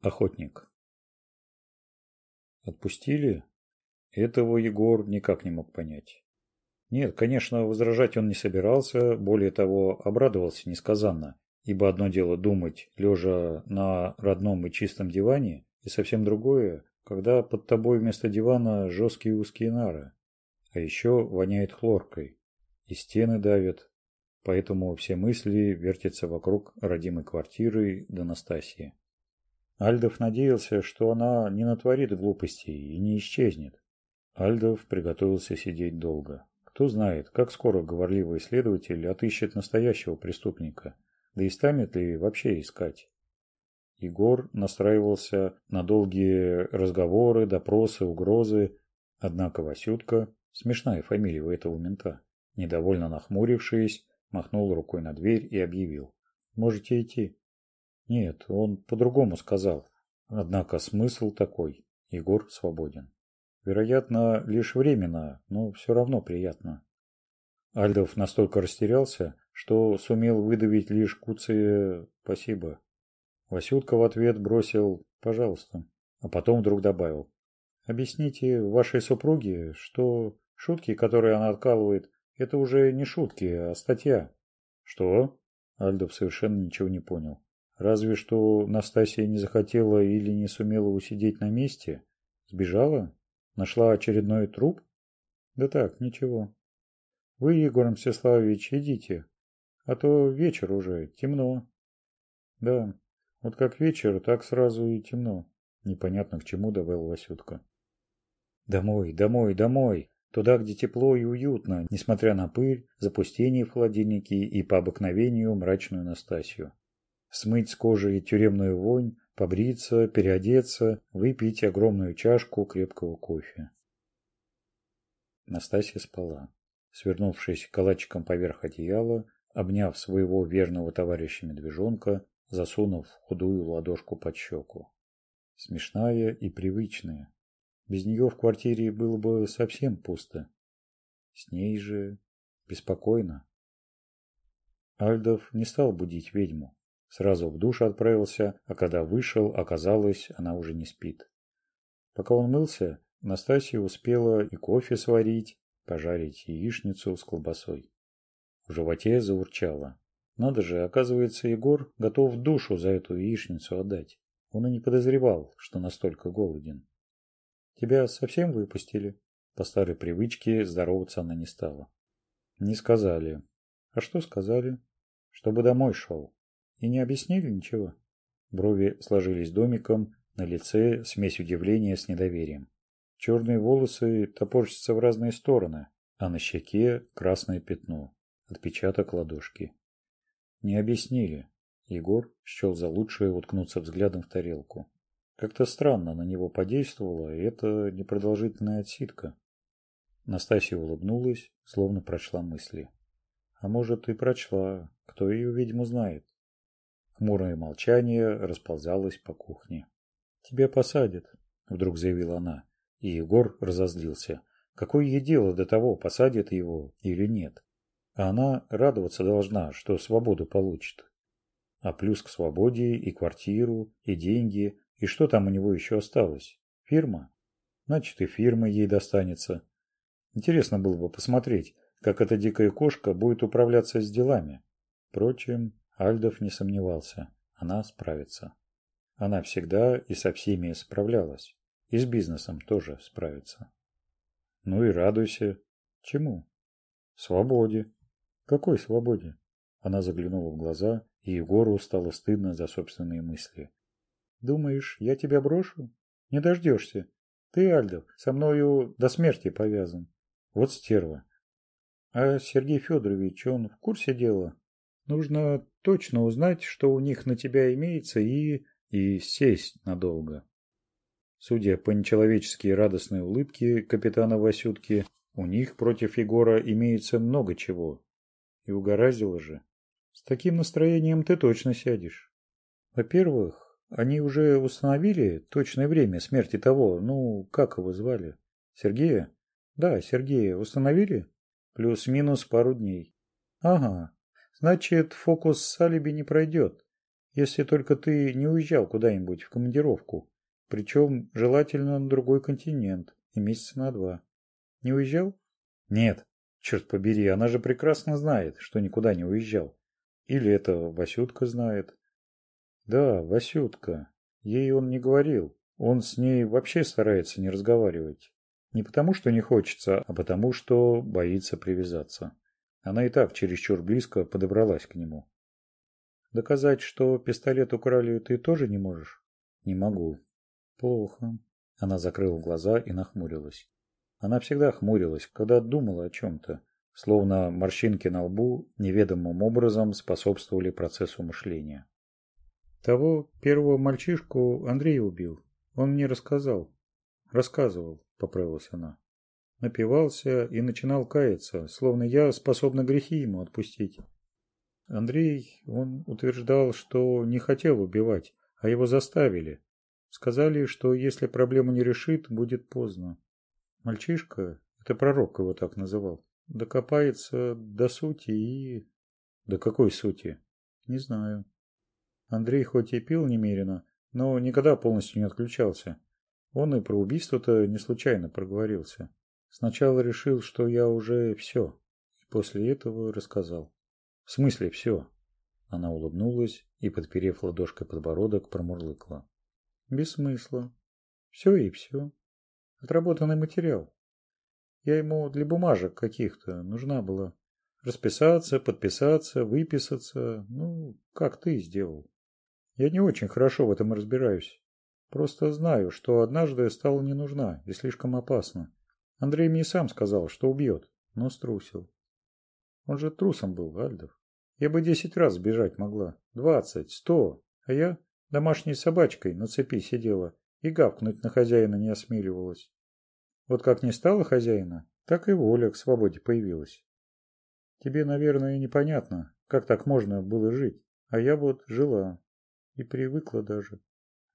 охотник отпустили этого егор никак не мог понять нет конечно возражать он не собирался более того обрадовался несказанно ибо одно дело думать лежа на родном и чистом диване и совсем другое когда под тобой вместо дивана жесткие узкие нары а еще воняет хлоркой и стены давят поэтому все мысли вертятся вокруг родимой квартиры до настасьи Альдов надеялся, что она не натворит глупостей и не исчезнет. Альдов приготовился сидеть долго. Кто знает, как скоро говорливый следователь отыщет настоящего преступника, да и станет ли вообще искать. Егор настраивался на долгие разговоры, допросы, угрозы. Однако Васютка, смешная фамилия у этого мента, недовольно нахмурившись, махнул рукой на дверь и объявил. «Можете идти». Нет, он по-другому сказал. Однако смысл такой. Егор свободен. Вероятно, лишь временно, но все равно приятно. Альдов настолько растерялся, что сумел выдавить лишь куцые «спасибо». Васютка в ответ бросил «пожалуйста», а потом вдруг добавил «объясните вашей супруге, что шутки, которые она откалывает, это уже не шутки, а статья». «Что?» Альдов совершенно ничего не понял разве что настасья не захотела или не сумела усидеть на месте? Сбежала? Нашла очередной труп? Да так ничего. Вы егор мстиславович идите а то вечер уже темно. Да вот как вечер так сразу и темно. Непонятно к чему добавил васютка. Домой домой домой туда, где тепло и уютно, несмотря на пыль, запустение в холодильнике и по обыкновению мрачную Настасью смыть с кожи тюремную вонь, побриться, переодеться, выпить огромную чашку крепкого кофе. Настасья спала, свернувшись калачиком поверх одеяла, обняв своего верного товарища медвежонка, засунув худую ладошку под щеку. Смешная и привычная. Без нее в квартире было бы совсем пусто. С ней же беспокойно. Альдов не стал будить ведьму, Сразу в душ отправился, а когда вышел, оказалось, она уже не спит. Пока он мылся, Настасья успела и кофе сварить, пожарить яичницу с колбасой. В животе заурчало. Надо же, оказывается, Егор готов душу за эту яичницу отдать. Он и не подозревал, что настолько голоден. Тебя совсем выпустили? По старой привычке здороваться она не стала. Не сказали. А что сказали? Чтобы домой шел и не объяснили ничего. Брови сложились домиком, на лице смесь удивления с недоверием. Черные волосы топорщатся в разные стороны, а на щеке красное пятно, отпечаток ладошки. Не объяснили. Егор счел за лучшее уткнуться взглядом в тарелку. Как-то странно на него подействовала эта непродолжительная отсидка. Настасья улыбнулась, словно прочла мысли. А может и прочла, кто ее, видимо, знает. Хмурое молчание расползалось по кухне. «Тебя посадят», — вдруг заявила она. И Егор разозлился. «Какое ей дело до того, посадят его или нет? А она радоваться должна, что свободу получит. А плюс к свободе и квартиру, и деньги, и что там у него еще осталось? Фирма? Значит, и фирма ей достанется. Интересно было бы посмотреть, как эта дикая кошка будет управляться с делами. Впрочем, Альдов не сомневался, она справится. Она всегда и со всеми справлялась, и с бизнесом тоже справится. Ну и радуйся. Чему? Свободе. Какой свободе? Она заглянула в глаза, и Егору стало стыдно за собственные мысли. Думаешь, я тебя брошу? Не дождешься. Ты, Альдов, со мною до смерти повязан. Вот стерва. А Сергей Федорович, он в курсе дела? Нужно точно узнать, что у них на тебя имеется, и... и сесть надолго. Судя по нечеловеческие радостные улыбки капитана Васютки, у них против Егора имеется много чего. И угораздило же. С таким настроением ты точно сядешь. Во-первых, они уже установили точное время смерти того, ну, как его звали? Сергея? Да, Сергея установили? Плюс-минус пару дней. Ага, Значит, фокус с алиби не пройдет, если только ты не уезжал куда-нибудь в командировку, причем желательно на другой континент и месяца на два. Не уезжал? Нет, черт побери, она же прекрасно знает, что никуда не уезжал. Или это Васютка знает. Да, Васютка. Ей он не говорил. Он с ней вообще старается не разговаривать. Не потому, что не хочется, а потому, что боится привязаться. Она и так чересчур близко подобралась к нему. «Доказать, что пистолет украли, ты тоже не можешь?» «Не могу». «Плохо». Она закрыла глаза и нахмурилась. Она всегда хмурилась, когда думала о чем-то, словно морщинки на лбу неведомым образом способствовали процессу мышления. «Того первого мальчишку Андрей убил. Он мне рассказал». «Рассказывал», — поправилась она напивался и начинал каяться, словно я способна грехи ему отпустить. Андрей, он утверждал, что не хотел убивать, а его заставили. Сказали, что если проблему не решит, будет поздно. Мальчишка, это пророк его так называл, докопается до сути и... До какой сути? Не знаю. Андрей хоть и пил немерено, но никогда полностью не отключался. Он и про убийство-то не случайно проговорился. Сначала решил, что я уже все, и после этого рассказал. В смысле все? Она улыбнулась и, подперев ладошкой подбородок, промурлыкла. Без смысла. Все и все. Отработанный материал. Я ему для бумажек каких-то нужна была. Расписаться, подписаться, выписаться. Ну, как ты сделал. Я не очень хорошо в этом разбираюсь. Просто знаю, что однажды стала не нужна и слишком опасна. Андрей мне сам сказал, что убьет, но струсил. Он же трусом был, Альдов. Я бы десять раз бежать могла, двадцать, сто, а я домашней собачкой на цепи сидела и гавкнуть на хозяина не осмеливалась. Вот как не стало хозяина, так и воля к свободе появилась. Тебе, наверное, непонятно, как так можно было жить, а я вот жила и привыкла даже.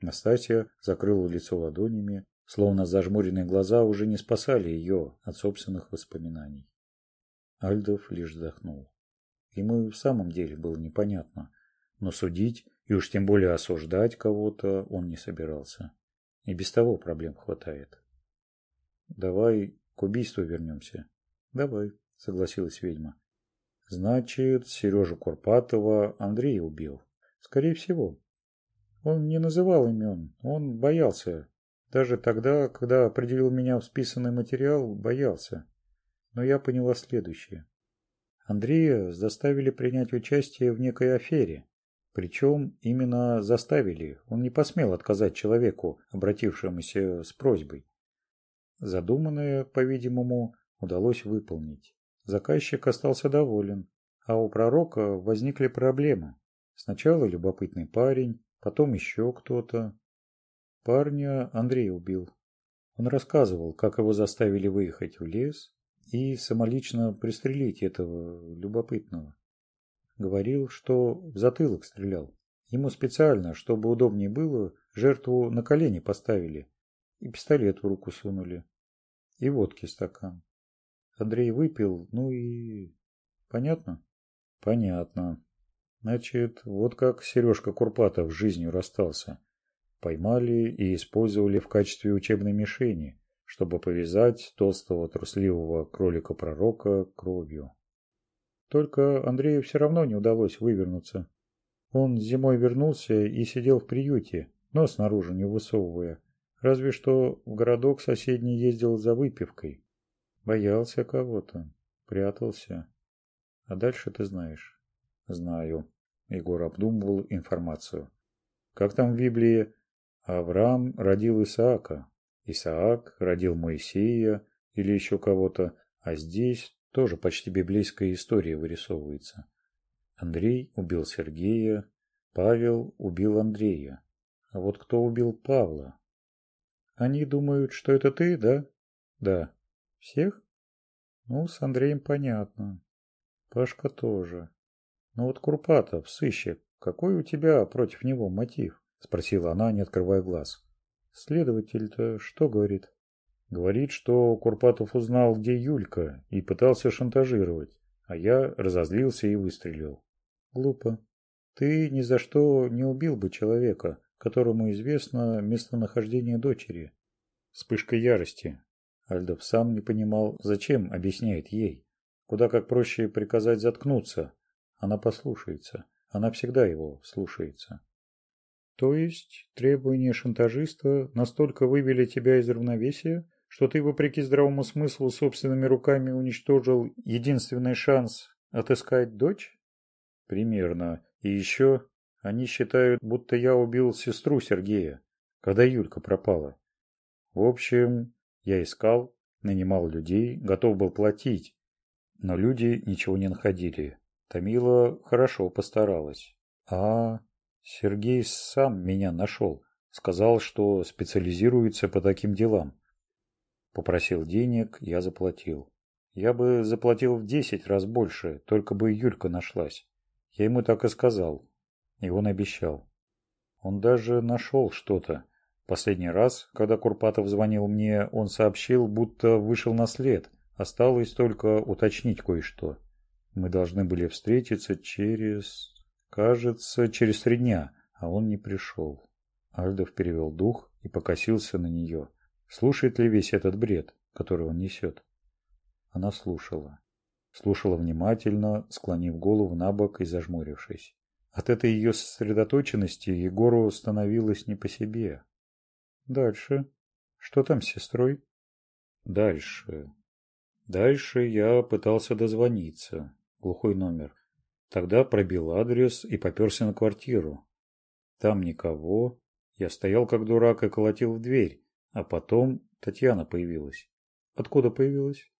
Настасья закрыла лицо ладонями Словно зажмуренные глаза уже не спасали ее от собственных воспоминаний. Альдов лишь вздохнул. Ему и в самом деле было непонятно, но судить и уж тем более осуждать кого-то он не собирался. И без того проблем хватает. «Давай к убийству вернемся». «Давай», — согласилась ведьма. «Значит, Сережу Курпатова Андрей убил. Скорее всего. Он не называл имен, он боялся, даже тогда, когда определил меня в списанный материал, боялся. Но я поняла следующее. Андрея заставили принять участие в некой афере. Причем именно заставили. Он не посмел отказать человеку, обратившемуся с просьбой. Задуманное, по-видимому, удалось выполнить. Заказчик остался доволен, а у пророка возникли проблемы. Сначала любопытный парень, потом еще кто-то, парня Андрей убил. Он рассказывал, как его заставили выехать в лес и самолично пристрелить этого любопытного. Говорил, что в затылок стрелял. Ему специально, чтобы удобнее было, жертву на колени поставили и пистолет в руку сунули. И водки стакан. Андрей выпил, ну и... Понятно? Понятно. Значит, вот как Сережка Курпатов жизнью расстался поймали и использовали в качестве учебной мишени, чтобы повязать толстого трусливого кролика-пророка кровью. Только Андрею все равно не удалось вывернуться. Он зимой вернулся и сидел в приюте, но снаружи не высовывая, разве что в городок соседний ездил за выпивкой. Боялся кого-то, прятался. А дальше ты знаешь. Знаю. Егор обдумывал информацию. Как там в Библии Авраам родил Исаака, Исаак родил Моисея или еще кого-то, а здесь тоже почти библейская история вырисовывается. Андрей убил Сергея, Павел убил Андрея. А вот кто убил Павла? Они думают, что это ты, да? Да. Всех? Ну, с Андреем понятно. Пашка тоже. Но вот Курпатов, сыщик, какой у тебя против него мотив? спросила она, не открывая глаз. Следователь-то что говорит? Говорит, что Курпатов узнал, где Юлька, и пытался шантажировать, а я разозлился и выстрелил. Глупо. Ты ни за что не убил бы человека, которому известно местонахождение дочери. Вспышка ярости. Альдов сам не понимал, зачем объясняет ей. Куда как проще приказать заткнуться. Она послушается. Она всегда его слушается. То есть требования шантажиста настолько выбили тебя из равновесия, что ты, вопреки здравому смыслу, собственными руками уничтожил единственный шанс отыскать дочь? Примерно. И еще они считают, будто я убил сестру Сергея, когда Юлька пропала. В общем, я искал, нанимал людей, готов был платить. Но люди ничего не находили. Тамила хорошо постаралась. А Сергей сам меня нашел. Сказал, что специализируется по таким делам. Попросил денег, я заплатил. Я бы заплатил в десять раз больше, только бы Юлька нашлась. Я ему так и сказал. И он обещал. Он даже нашел что-то. Последний раз, когда Курпатов звонил мне, он сообщил, будто вышел на след. Осталось только уточнить кое-что. Мы должны были встретиться через... Кажется, через три дня, а он не пришел. Альдов перевел дух и покосился на нее. Слушает ли весь этот бред, который он несет? Она слушала. Слушала внимательно, склонив голову на бок и зажмурившись. От этой ее сосредоточенности Егору становилось не по себе. Дальше. Что там с сестрой? Дальше. Дальше я пытался дозвониться. Глухой номер. Тогда пробил адрес и поперся на квартиру. Там никого. Я стоял как дурак и колотил в дверь. А потом Татьяна появилась. Откуда появилась?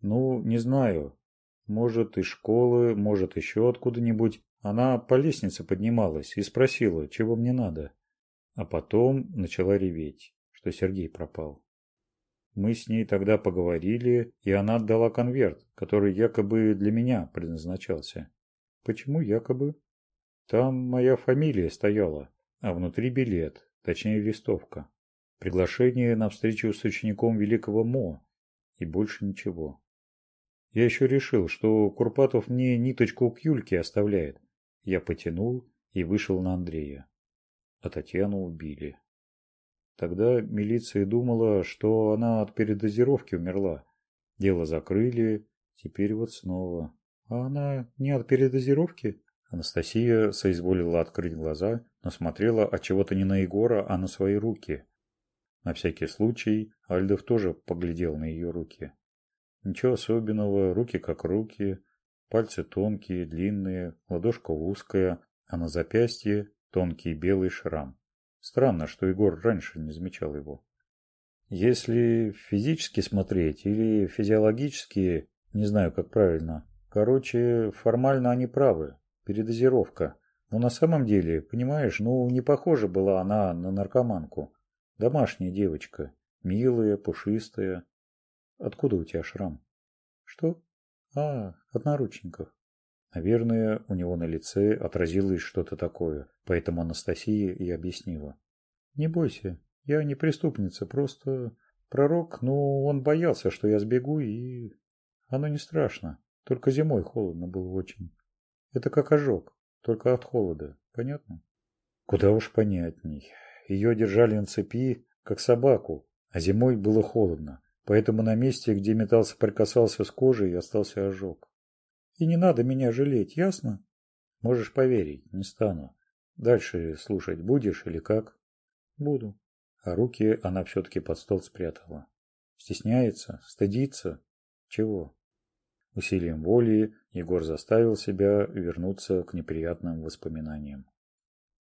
Ну, не знаю. Может, из школы, может, еще откуда-нибудь. Она по лестнице поднималась и спросила, чего мне надо. А потом начала реветь, что Сергей пропал. Мы с ней тогда поговорили, и она отдала конверт, который якобы для меня предназначался. Почему якобы? Там моя фамилия стояла, а внутри билет, точнее листовка. Приглашение на встречу с учеником великого Мо. И больше ничего. Я еще решил, что Курпатов мне ниточку к Юльке оставляет. Я потянул и вышел на Андрея. А Татьяну убили. Тогда милиция думала, что она от передозировки умерла. Дело закрыли, теперь вот снова. А Она не от передозировки. Анастасия соизволила открыть глаза, но смотрела от чего-то не на Егора, а на свои руки. На всякий случай Альдов тоже поглядел на ее руки. Ничего особенного, руки как руки, пальцы тонкие, длинные, ладошка узкая, а на запястье тонкий белый шрам. Странно, что Егор раньше не замечал его. Если физически смотреть или физиологически, не знаю, как правильно, Короче, формально они правы. Передозировка. Но на самом деле, понимаешь, ну, не похожа была она на наркоманку. Домашняя девочка. Милая, пушистая. Откуда у тебя шрам? Что? А, от наручников. Наверное, у него на лице отразилось что-то такое, поэтому Анастасия и объяснила. «Не бойся, я не преступница, просто пророк, Но он боялся, что я сбегу, и оно не страшно. Только зимой холодно было очень. Это как ожог, только от холода. Понятно? Куда уж понятней. Ее держали на цепи, как собаку, а зимой было холодно. Поэтому на месте, где металл соприкасался с кожей, остался ожог. И не надо меня жалеть, ясно? Можешь поверить, не стану. Дальше слушать будешь или как? Буду. А руки она все-таки под стол спрятала. Стесняется? Стыдится? Чего? Усилием воли Егор заставил себя вернуться к неприятным воспоминаниям.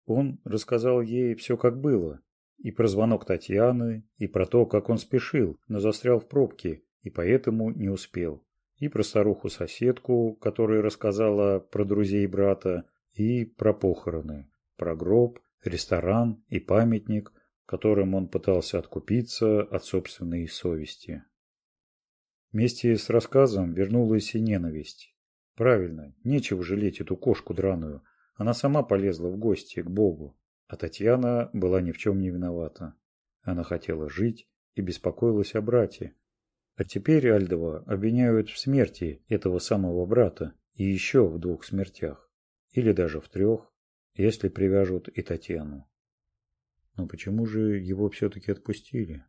Он рассказал ей все как было. И про звонок Татьяны, и про то, как он спешил, но застрял в пробке и поэтому не успел. И про старуху-соседку, которая рассказала про друзей брата, и про похороны, про гроб, ресторан и памятник, которым он пытался откупиться от собственной совести. Вместе с рассказом вернулась и ненависть. Правильно, нечего жалеть эту кошку драную. Она сама полезла в гости к Богу. А Татьяна была ни в чем не виновата. Она хотела жить и беспокоилась о брате. А теперь Альдова обвиняют в смерти этого самого брата и еще в двух смертях. Или даже в трех, если привяжут и Татьяну. Но почему же его все-таки отпустили?